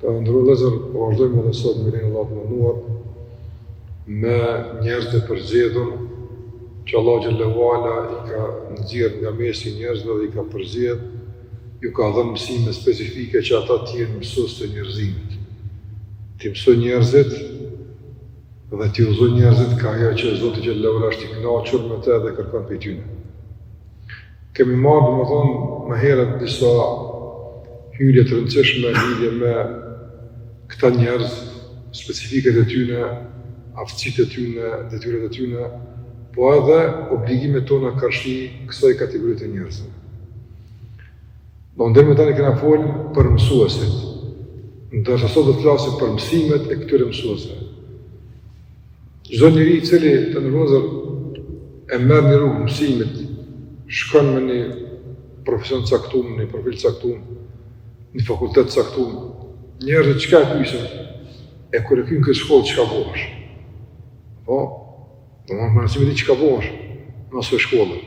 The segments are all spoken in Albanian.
Të nderuar vëllezër, po vazhdojmë edhe sot me lejen e Allahut të Madhëruar, me njerëz të përgjedhur, që Allahu Xhele ve Ala i ka nxjerrë nga mesi i njerëzve dhe i ka përgjedh, u ka dhënë mësime specifike që ata t'jenë mësues të njerëzimit. T'i mësojnë njerëzit dhe t'i udhëzojnë njerëzit kah ajo që Zoti Xhele ve Ala është i knaqër me te dhe kërkon prej tyne. Kemi marrë domethënë më herët disa hyrje të rëndësishme në lidhje me këta njerëz, specifikat e tyne, aftësitë e tyne, detyrat e tyne, po edhe obligimet tona karshi kësaj kategorie të njerëzve. Domethënë deri më tani kena fol për mësuesit, ndërsa sot do të flasim për mësimet e këtyre mësuesve. Çdo njeri i cili të nderuar vëllezër e merr një rrugë t'mësimit, shkon në një profesion të caktum, një profil të caktum, një fakultet të caktum, njerëzit çka e pysin, e kur e kryn këtë shkollë çka bohesh. Po, domethënë mësimi ti çka bohesh mas asaj shkolle.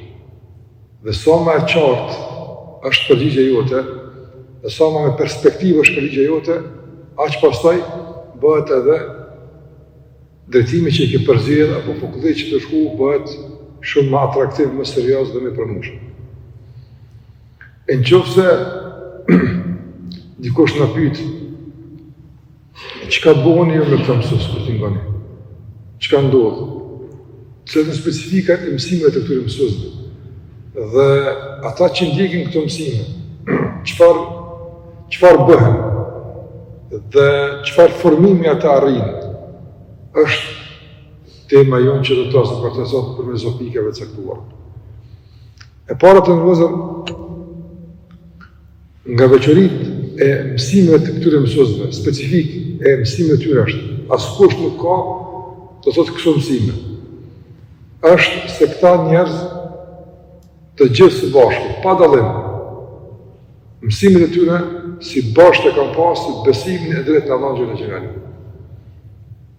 Dhe sa ma e qartë asht përgjigjja jote, dhe sa ma me perspektivë asht përgjigjja jote, aq pastaj bëhet edhe Drejtimi që e ke përzgjedhë apo fakulteti që ke shku bëhet shumë më atraktiv, më serioz dhe më i pranueshëm. E në qoftë se dikush na pyt, çka bëheni ju me këta mësues, kur t'i ngoni? Çka ndodh? Cilat janë specifikat e mësimeve të këtyre mësuesve? Dhe ata që ndjekin këto mësime, çfarë çfarë bëhen? Dhe çfarë formimi ata arrijnë? Është tema jonë që do të flasim për të sot përmes do pikave të caktuara. E para të nderuar vëllezër, Nga veçoritë e mësimeve të këtyre mësuesve, specifikë e mësimeve të tyre është, askush nuk ka do të thotë këso mësime. Është se këta njerëz të gjithë së bashku, pa dallim, mësimin e tyre si bosht e kanë pasë besimin e drejtë në Allahun Xhele Xhelaluhu.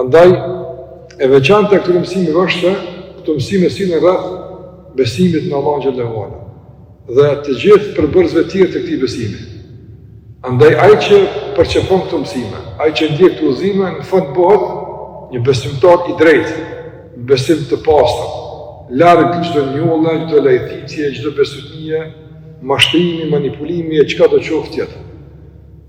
Andaj, e veçanta e këtyre mësimeve është se këto mësime sillen rreth besimit në Allahun Xhele ve Ala dhe të gjithë përbërësve tjerë të këtij besimi. Andaj, ai që përqafon këto mësime, ai që ndjek këto udhëzime, në fund bëhet një besimtar i drejtë, me besim të pastër, larg çdo njolle, çdo lajthitje, çdo besëtytnie, mashtrimi, manipulimi e çkado qoftë tjetër.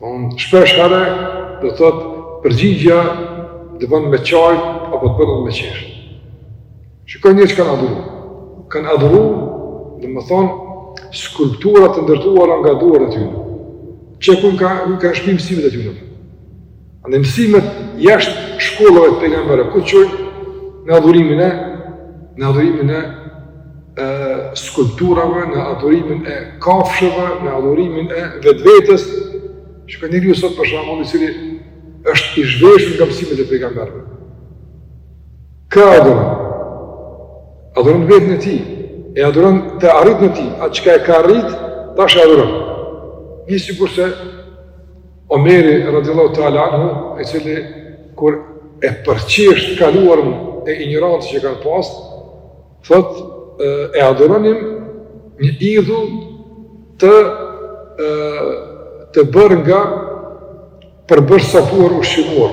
Unë shpesh herë do të thotë përgjigja të bënë me qajt apo të bënë me qeshë. Shiko njerëz që kanë adhuru. Kanë adhuru, domethënë, skulptura të ndërtuara nga duart e tyre. Qe ku na ka, ka shpi mësimet e tyre. Andaj mësimet jashtë shkollave të pejgamberëve ku çojnë në adhurimin e në adhurimin e e skulpturave, në adhurimin e kafshëve, në adhurimin e vetvetes. Shiko njeriu sot për shembull i cili është i zhveshur nga mësimet e pejgamberëve. Kë adhuron. Adhuron veten e tij, e adhuron të arriturën e tij, atë çka e ka arrit, tash e adhuron. Nji sikurse, Omeri radiallahu ta'ala anhu, i cili kur e përqesh të kaluarën injorante që kanë pasë, thot, e adhuronim një idhull të, të bërë nga përbërës apo ushqimor.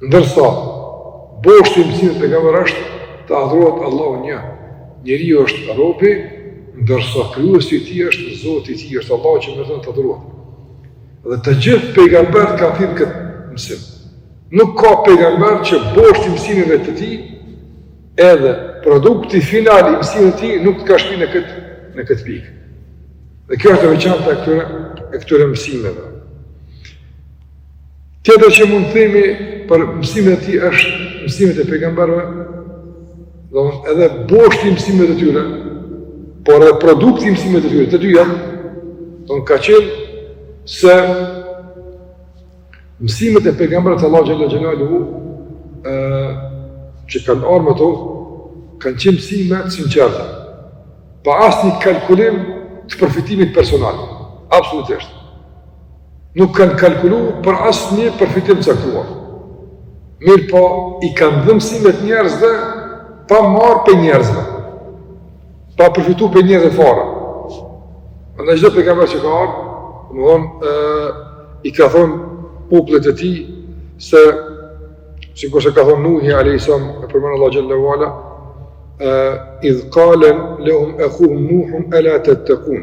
Ndërsa, boshti i mësimeve të pejgamberëve është të adhurohet Allahu një. Njeriu është robi, ndërsa krijuesi i tij është Zoti i tij, është Allahu që meriton të adhurohet. Dhe të gjithë pejgamberët kanë thirrë n'këtë mësim. Nuk ka pejgamber që boshti i mësimeve të tij, edhe produkti final i mësimeve të tij nuk të ka shpi në këtë, në këtë pikë. Dhe kjo është e veçanta e këtyre, e këtyre mësimeve. Tjetër që mund të themi për mësimet e tij është mësimet e pejgamberëve, dhe edhe boshti i mësimeve të tyre, por edhe produkti i mësimeve të tyre, të dyja, dhe ka qenë se mësimet e pejgamberëve të Allahut xhel-le xhelaluhu, që kanë ardh me to, kanë qenë mësime të sinqerta, pa asnjë kalkulim të përfitimit personal, absolutisht. nuk kanë kalkulu për asnjë përfitim të caktuar. Mirëpo, i kanë dhënë mësimet njerëzve, pa marrë prej njerëzve, pa përfitu prej njerëzve fare. Çdo pejgamber që ka ardh, domethënë, i ka thonë popullit të tij, se, sikurse ka thonë Nuhi, alejhi selam, e përmend Allahu xhel-le ve ala, idh kale lehum ehuhum Nuhun ela tettekun.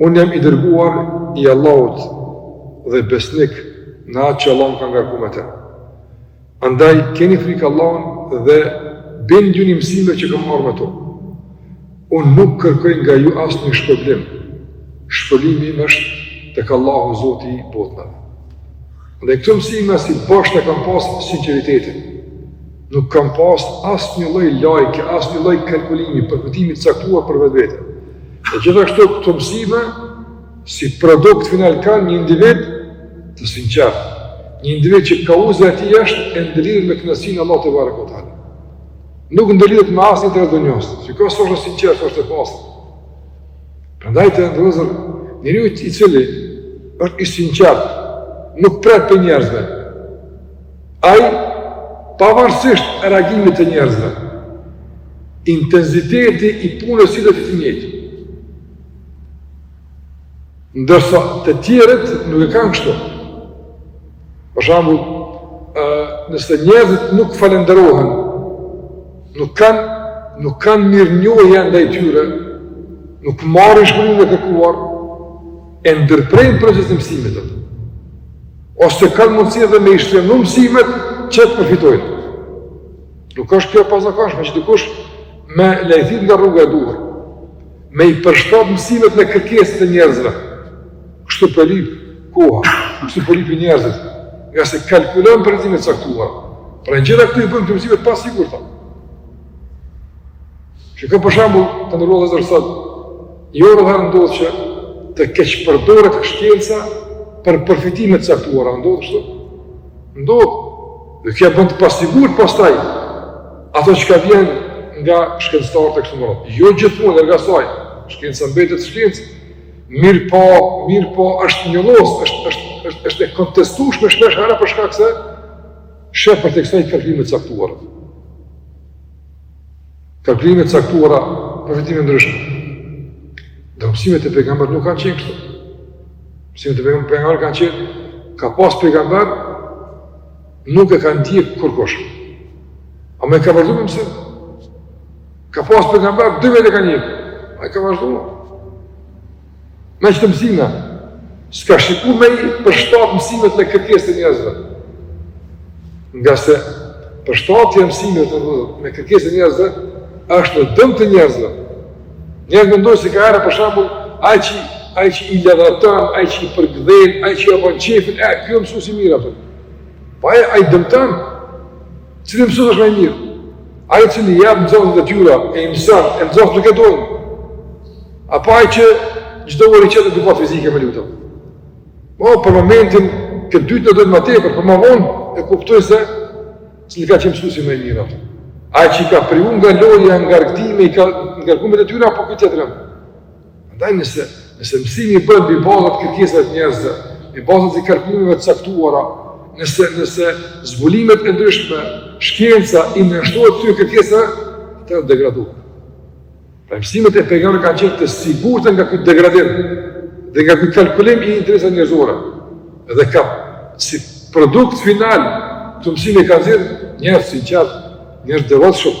Unë jam i dërguar i Allahut dhe besnik në atë që Allahu më ka ngarku me të. Andaj, keni frikë Allahun dhe bindjuni mësimeve që kam ardh me to. Unë nuk kërkoj nga ju asnjë shpërblim. Shpërblimi im është tek Allahu Zoti i botëve. Dhe këto mësime si bosht e kanë pasë sinqeritetin. Nuk kam pas asnjë lloj lajke, asnjë lloj kalkulimi, përfitimi të caktuar për vetvete. E gjithashtu këto mësime, si produkt final kanë një individ të sinqertë, një individ që kauza e tij është e ndërlidhur me kënaqësinë e Allahut tebareke ue teala. Nuk ndërlidhet me asnjë të rëdhënjosë, që ka së është i sinqertë, se është i pastër. Prandaj të nderuar vëllezër, njeriu i cili është i sinqertë, nuk pret prej njerëzve, Ai, pavarësisht reagimit të njerëzve, intensiteti i punës së tij do të jetë i njëjtë. Ndërsa të tjerët nuk e kanë kështu. Për shembull, nëse njerëzit nuk falenderohen, nuk kanë nuk kanë mirënjohje ndaj tyre, nuk marrin shkëlqimin e kërkuar, e ndërprejnë procesin e mësimit. ose kanë mundësi edhe me i shtrembu mësimet që të përfitojnë. Nuk është kjo pazakonshme që dikush me lajthit nga rruga e duhur, me i përshtat mësimet në kërkesë të njerëzve, kështu po lyp koha, kështu po lypin njerëzit, ngase kalkulon përfitime të caktuara. Pra të gjitha këto i bëjnë këto mësime të pasigurta, E kemi për shembull të nderuar vëllezër sot, jo rrallëherë ndodhë që të keqpërdoret shkenca për përfitime të caktuara, ndodh kështu? Ndodh, dhe kjo e bën të pasigurt pastaj, atë çka vjen nga shkencëtarët e kështu me radhë. Jo gjithmonë, ngase shkenca mbetet shkencë, mirëpo, mirëpo, është një lloj, është, është, është, është e kontestueshme shpeshherë për shkak se Sheh përtej saj kalkulime të caktuara. Kalkulime të caktuara përfitime të ndryshme. Dhe mësimet e pejgamberëve nuk kanë qenë kështu. Mësimet e pejgamberëve kanë qenë, ka pas pejgamber, nuk e ka ndjek kurkush. Ama e ka vazhdu me mësim. Ka pas pejgamber, dy vetë e kanë ndjek. A e ka vazhdu me? Me qato mësime, s'ka shiku me i përshtatë mësimet me kërkes të njerëzve. Ngase përshtatja e mësimeve me kërkesë të njerëzve është në dëm të njerëzve. Njerëzit mendojnë se ka hera për shambull ai që, ai që i ledhaton, ai që i përkëdhel, ai që ia bon qejfin, e, ky o mësusi i mirë për ta. Po ai i dëmton, Cili mësus është ma i mirë? Ai i cili i jep nxënësve detyra, e i mëson, e nxënësit nuk e duan. Apo ai që çdo orë i qet e lujnë pak fizike me lujt. Po për momentin këtë të dytin e dojnë ma tepër, por ma vonë e kuptojnë se cili ka qenë mësuesi më i mirë. Ai që i ka privu nga loja, nga argëtimi, i ka ngarku me detyra apo ky tjetri. Andaj nëse, nëse mësimi bëhet mbi baza të kërkesave të njerëzve, mbi baza të kalkulimeve të caktuara, nëse, nëse zbulimet e ndryshme, shkenca i nënshtrohet këtyre kërkesave të degraduara. Pra mësimet e pejgamberëve kanë qenë të sigurta nga ky degradim dhe nga ky kalkulim i interesave njerëzore. Dhe ka si produkt final të këtij mësimi i ka nxjerrë njerëz të sinqertë, njerëz të devotshëm.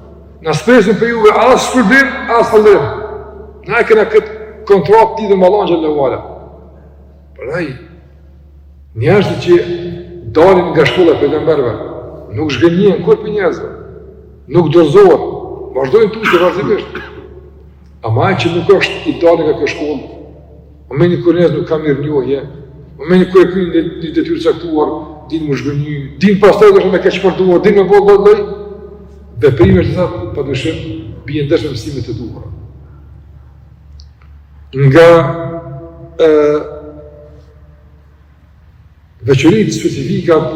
Na s'presim prej juve as shpërblim, as falënderim. Na e kena këtë kontratë të lidhne me Allahun xhelle ve ala. Prandaj, njerëzit që dalin nga shkolla e pejgamberëve, nuk zhgënjehen kurrë prej njerëzve, nuk dorëzohen, vazhdojnë tutje vazhdimisht. Ama ai që nuk është i dalë nga kjo shkollë, momentin kur prej njerëzve nuk ka mirënjohje, momentin kur e kryn një, një detyrë të caktuar, din me u zhgënjy, din pastaj edhe me keqpërdorë, din me bërë edhe do veprime të cilat, pa dyshim, bien ndesh me mësimet e duhura. Nga e, veçoritë, specifikat,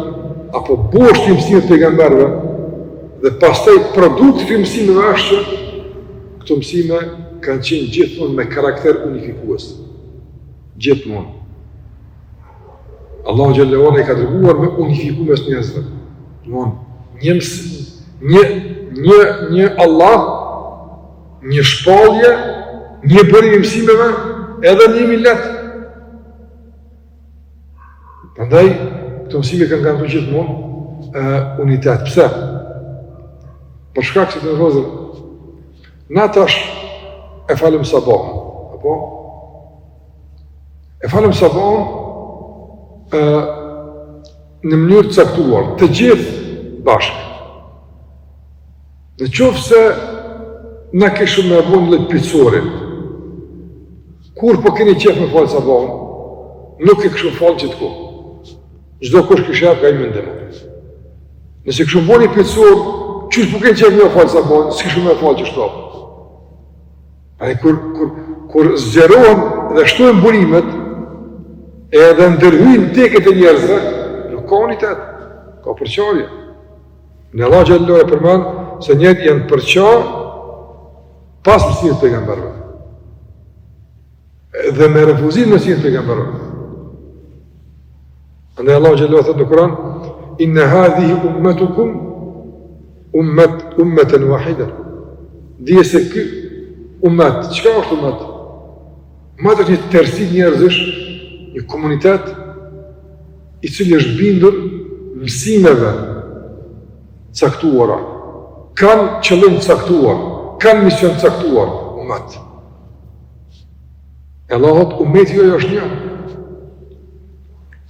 apo bosht të mësimit të pejgamberve, dhe pastaj produkti i këtyre mësimeve asht që, këto mësime kanë qenë gjithmonë me karakter unifikues. Gjithmonë. Allahu xhelle ve ala i ka dërguar me unifiku mes njerëzve. Domthon, një një një një Allah, një shpallje, një burim i mësimeve edhe një milet. Prandaj, këto mësime kanë kanë gjithmonë, e, unitet. Pse? Për shkak se të në vëzër, na tash e falim sabahun, apo e falim sabahun, e, në mënyrë të caktuar, të gjithë bashkë. Në qoftë se na kishim me bo një lloj pyetësori, kur po keni qejf me falë sabahun, nuk e kishim falë në qet kohë. Çdokush kishte ni mendim. Nëse kishim bo një pyetësor, qysh po keni qejf me falë sabahun, s'kishim me falë qështu. Andaj kur, kur, kur zgjerohen dhe shtohen burimet, edhe ndërhyjnë teket e njerëzve, nuk ka unitet, ka përçarje. Andaj Allahu xhelle e përmend se njerëzit janë përça pas mësimeve të pejgamberëve. Dhe me refuzim të mësimeve të pejgamberëve. Andaj Allahu xhelle thotë në Kuran, Inna hadhihi ummetukum ummet, ummeten wahida. Dije se ky ummet, çka është ummet? Ummet është një tërësi njerëzish, një komunitet, i cili është bindur mësimeve të caktuara, kanë qëllim të caktuar, kanë mision të caktuar, umet. E Allahu thotë, umeti juj është një.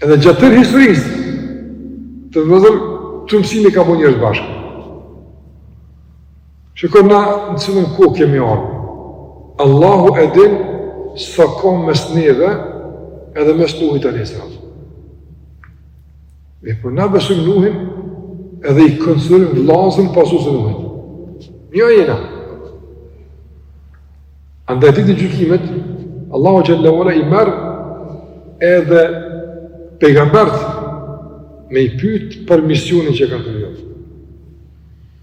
Edhe gjatë tërë historisë, të vëllezër, këto mësime i kanë bo njerëz bashkë. Shiko na në cilën kohë kemi ardhë. Allahu e din sa ka mes neve edhe mes nuhit e alejhi selam. Mirëpo na besojmë Nuhin edhe i konsiderojmë vllazën pasusit e Nuhit. Një jena. Andaj ditën e gjykimit, Allahu xhele ve ala i merr edhe pejgambert me i pytë për misionin që kanë kry.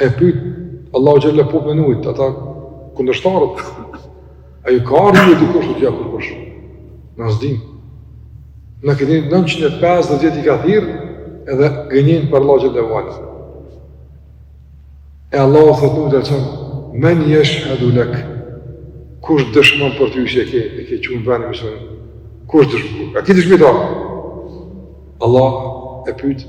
E pyt, Allahu xhel-le po mendojt, ata kundërshtarët, a ju ka ardh një dikush të tja kërkush? Na s'dim. Nuhi 950 vjet i ka thirrë, edhe gënjejnë para Allahut xhel-le e E Allahu i thotë Nuhit dhe qënë, men jeshhedu lek, kush dëshmon për ty që e ke, e ke çu në vend, më qënë, kush dëshmon, a ki dëshmitar? Allah e pytë,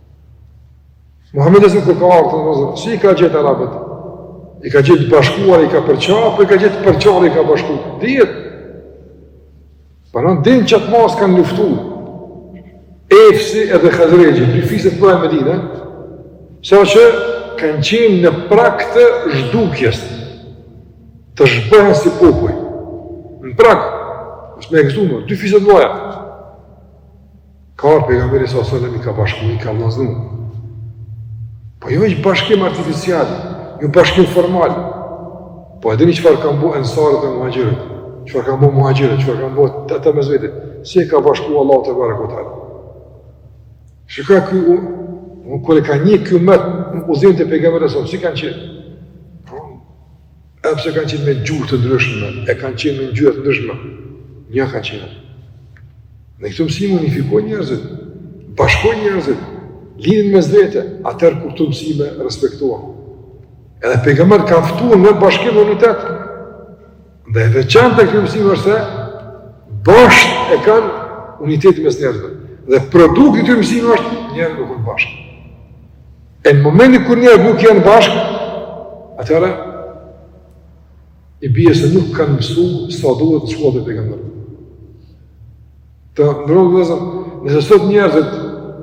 Muhammedi alejhi selam kur të nëzër, si i ka gjet arabët? I ka gjet bashkuar, i ka përça, por i ka gjet përçarë, i ka bashku. Dihet. Para në Medinë që atë masë kanë luftu, Evsi edhe Hazrexhi, dy fiset mëdhaja në Medine, sa që kanë qenë në prag të zhdukjes, të zhbëhen si popuj. Në prag, mos me ekzistu më, dy fiset mëdhaja. Ka ardh pejgamberi alejhi selam i ka bashku, i ka vllaznu. Po jo është bashkim artificial, jo bashkim formal. Po e dini çfarë kanë bo ensarët me muhaxhirët, çfarë kanë bo muhaxhirët, çfarë kanë bo këta mes vete, si i ka bashku Allahu tebareke ve teala. Shiko kjo, u, u, kur e ka një ky umet, në udhëzimet e pejgamberit alejhi selam, si kanë qenë? Edhe pse kanë qenë me gjuhë të ndryshme, e kanë qenë me ngjyra të ndryshme, një kanë qenë. Dhe këto mësime unifikojnë njerëzit, bashkojnë njerëzit, lidhin mes vete, atëherë kur këto mësime respektohen. Edhe pejgamberët kanë ftu në bashkim unitet. Dhe e veçanta e këtyre mësimeve është se, bazë e kanë unitetin mes njerëzve. Dhe produkti i këtyre mësimeve është njerëzit duken bashkë. E në momentin kur njerëzit nuk janë bashkë, atëherë, i bje se nuk kanë mësu sa duhet në shkollat e pejgamberit. Të nderu vllezër, nëse sot njerëzit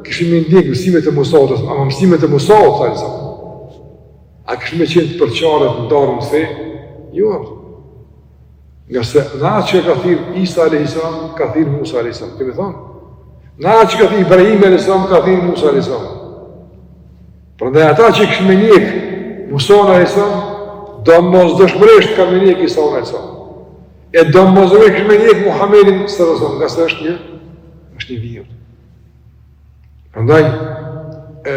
kishin me i ndjekë mësimet e Musaut alejhi selam, ama mësimet e Musaut, alejhi selam, a kishin me qenë të përçarë të ndarë në fe, jo, Ngase n'at që ka thirr Isa a.s. ka thirr Musa a.s. Domethonë n'at që ka thirr Ibrahimi a.s. ka thirr Musa a.s. Prandaj ata që kish me njek Musën a.s. domosdoshmërisht ka me njek Isën a.s. E domosdoshmërisht kish me njek Muhammedin s.a.s. Ngase është një, është një vijim. Prandaj, e,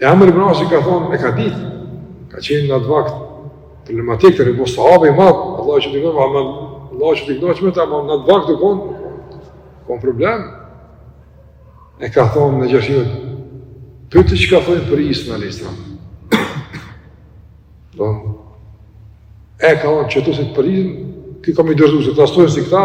E Amr ibn Asi ka thonë, e ka ditë, ka qenë në atë vakt, problematik tash po, sahab i madh, Allah që t'i gënë, ma aman, Allah që t'i gënë, që me ta, ama në atë vakt u konë, u konë problem, e ka thonë Nexhashiut, pyti çka thojnë për Isën a.s., do, e ka thonë që t'i pyt për Isën, ky ka m'i dërzu, se ata s'thojnë si këta,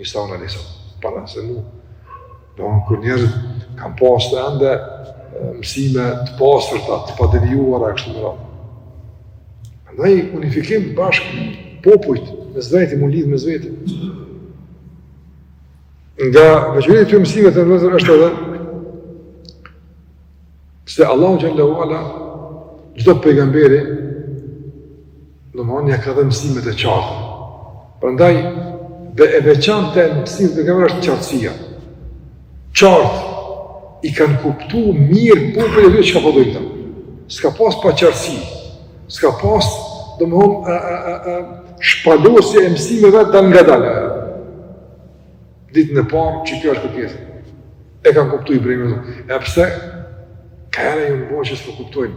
Isën a.s., para se mu. Dhe kur njerëzit kanë pas ende mësime të pastërta, të padevijuara e kështu me radhë. Andaj unifikim bashkë popujt mes veti, m'u lidh mes veti. Nga veçoritë e mësimeve të tyre është edhe se Allahu xhelle ue ala çdo pejgamberi Domthon ja ka dhënë mësime të qarta. Prandaj dhe e veçantë e mësimit të pejgamberit është qartësia. Qartë i kanë kuptu mirë populli vet çka po dojnë ata. S'ka pas paqartësi. S'ka pas domthon a a a a shpalosje e mësimeve të ngadalë. Ditën e parë që kjo është kërkesë. E kanë kuptu Ibrahimin. E pse ka reagim? Boll që s' po kuptojnë.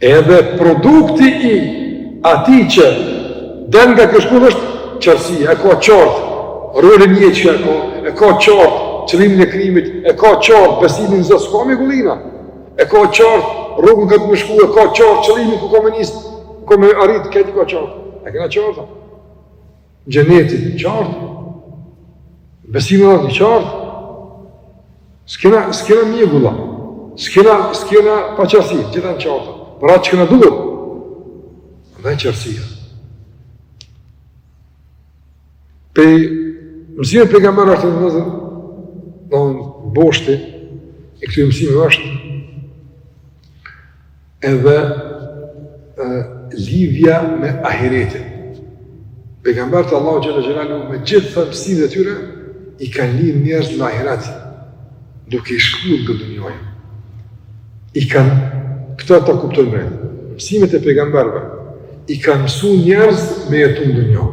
Edhe produkti i atij që del nga kjo shkollë është qartësia, e ka qartë rolin, atë që e ka, e ka qartë qëllimin e krijimit, e ka qartë besimin n'Zot, s'ka mjegullina, e ka qartë rrugën kah me shku, e ka qartë qëllimin ku ka me nisë, ku ka me arritë, krejt i ka qartë, i kena t'qarta. Xhenetin t' qartë, besimin n'Allahun t'qartë, s'kena, s'kena mjegulla, s'kena, s'kena paqartësi, t'gjitha t'qarta, për atë që na duhet, dhe qartësia. Prej mësimeve t'pejgamberëve është, në në boshti, i këtyre mësimeve është, Edhe lidhja me ahiretin. Pejgamberët e Allahut xhelle xhelaluhu me gjithë mësimet e tyre i kanë lidh njerëz me ahiret, duke i shkëput nga dunjaja. I kanë këta ta kuptojnë me mësimet e pejgamberëve. I kanë mësuar njerëz me jetu në dunja.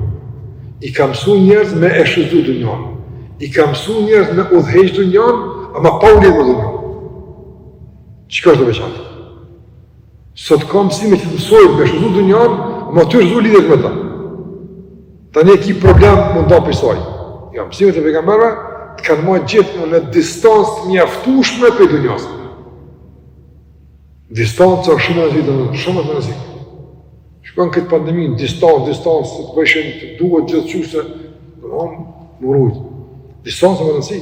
I kanë mësuar njerëz me e shfrytëzu dunjanë. I kanë mësuar njerëz me udhëheqë dunjanë, ama pa u lidh me dunja. Çka është e veçantë? Sot ka mësime që të mësojnë me shfrytëzu dunjanë, ama të shëzu lidhjet me ta. Tani ki problem m'u nda prej saj. Jo, mësimet e pejgamberëve të kanë majt gjithnjë në distancë të mjaftushme prej dunjasë. Distanca është shumë me rëndësi, shumë me rëndësi. Shikon këtë pandeminë, distancë, distancë, të të bëshin, të duhet gjithë qështë, në hamë, me rujtë. Distanca me rëndësi.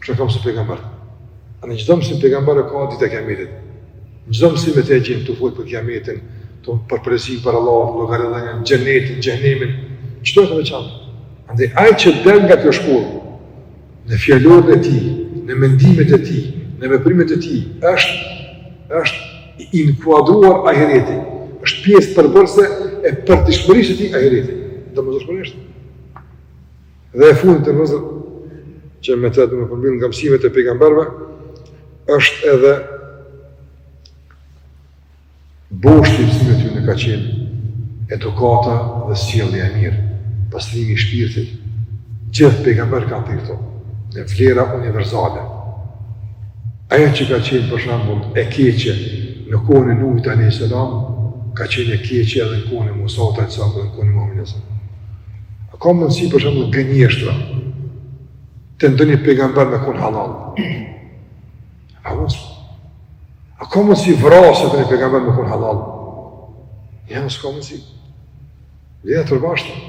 Kështu ka mësuar pejgamberi. Në çdo mësim të pejgamberëve ka ditë kiametit. Çdo mësim e gjen tu fol për kiametin, për përgjegjësi para Allahut, llogaridhënien, xhenetin, xhehenemin, çdo të veçantë. Andaj ai që del nga kjo shkollë në fjalorin e tij, në mendimet e tij, në veprimet e tij, është është inkuadruar ahireti, është pjesë përbërëse e përditshmërisë së tij ahireti. Domosdoshmërisht. Dhe e fundit, vëllezër, që me të ta përmbyll nga mësimet e pejgamberëve, është edhe boshti i mësimeve të tyre ka qenë edukata dhe sjellja e mirë, pastrimi i shpirtit, gjithë pejgamberët kanë këto, në vlera universale. Ajo që ka qenë për shembull e keqe në kohën e Nuhit a.s. ka qenë e keqe edhe në kohën e Musait, në kohën e Muhammedit, në kohën e Muhammedit, A ka mundësi për shembull gënjeshtra te ndonjë pejgamber me kon hallall? A mundet? A ka mundësi vrasja te një pejgamber me kon hallall? Jo, nuk ka mundësi. Dhe e përbashkët.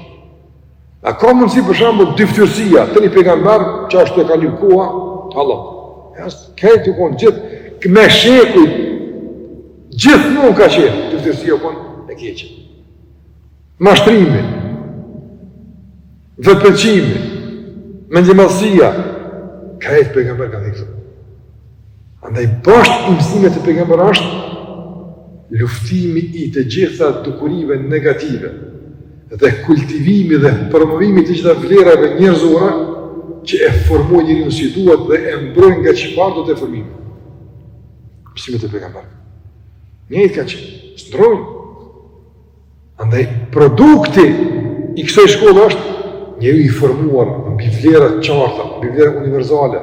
A ka mundësi për shembull dyfytyrësia te një pejgamber që ashtu e ka një kohë hallall? Jo, nësë krejt të konë gjithë, me shekuj, gjithmonë ka qenë dyfytyrësia, u konë e keqe. Mashtrimi, vetëpëlqimi, mendjemadhësia, krejt pejgamberët ka dhikëtë. Andaj, bosht i mësimeve të pejgamberëve është, luftimi i të gjitha dukurive negative, dhe kultivimi dhe promovimi i të gjitha vlerave njerëzore, që e formojnë njeriun si duhet dhe e mbrojnë nga çfarëdo deformimi. Mësimet e pejgamberëve. Njëjtë kanë qenë, s'ndrrojnë, Andaj, produkti i kësoj shkolle është njeriu i formuar mbi vlera të qarta, mbi vlera universale,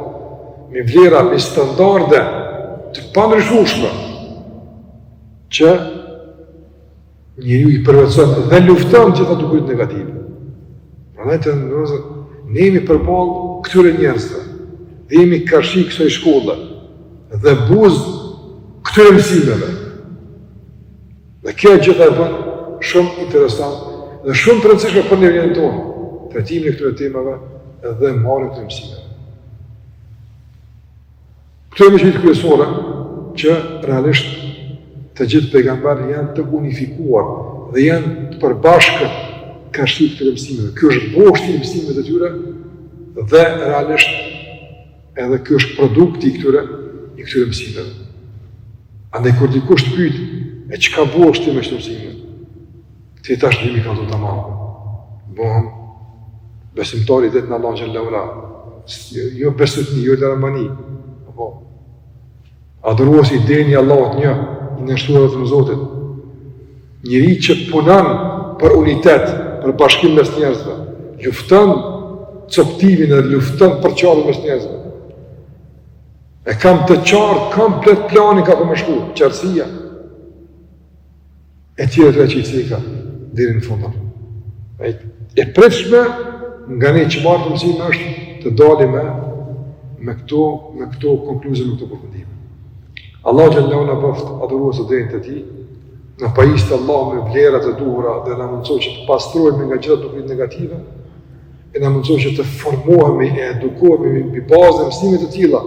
mbi vlera, mbi standarde të pandryshueshme, që njeriu i përvetëson dhe lufton gjitha dukuritë negative. Prandaj, vëllezër, ne jemi përballë këtyre njerëzve, dhe jemi karshi kësoj shkolle, dhe buzë këtyre mësimeve, Dhe kjo e gjitha e bën shumë interesant dhe shumë të rëndësishme për qenien tonë, trajtimin e këtyre temave dhe marrjen e mësimeve. Këtu janë mësimet kryesore që realisht të gjithë pejgamberët janë të unifikuar dhe janë të përbashkët karshi këtyre mësimeve. Kjo është boshti i mësimeve të tyre dhe realisht Edhe kjo është produkt i këtyre, i këtyre mësimeve. Andaj kur dikush të pyet, e çka po dush ti me qeto mësime? Ti tash e din ka do ta marr. Bohem, besimtar i drejtë në Allahun xhele ve ala. Jo, jo bestytni, jo dramani. Po, Adhurues i denjë i Allahut një, i nënshtuar vetëm Zotit. Njeri që punon për unitet, për bashkim mes njerëzve, lufton coptimin dhe lufton përçarjen mes njerëzve. E kam të qartë komplet planin kah po me shku, qartësia. e tjera të që i ceka deri në fund. E, e pritshme nga ne që marrim mësime është të dalim me, me këto, me këto konkluzione, me këto përfundime. Allahu xhele shanuhu na bëftë adhurues të denjë të tij, na pajistë Allahu me vlerat e duhura dhe na mundësoftë që të pastrohemi nga gjitha dukuritë negative, e na mundësoftë që të formohemi e edukohemi mbi bazë të mësimeve të tila,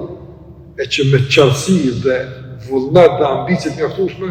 e që me qartësi dhe vullnet dhe ambicie të mjaftueshme,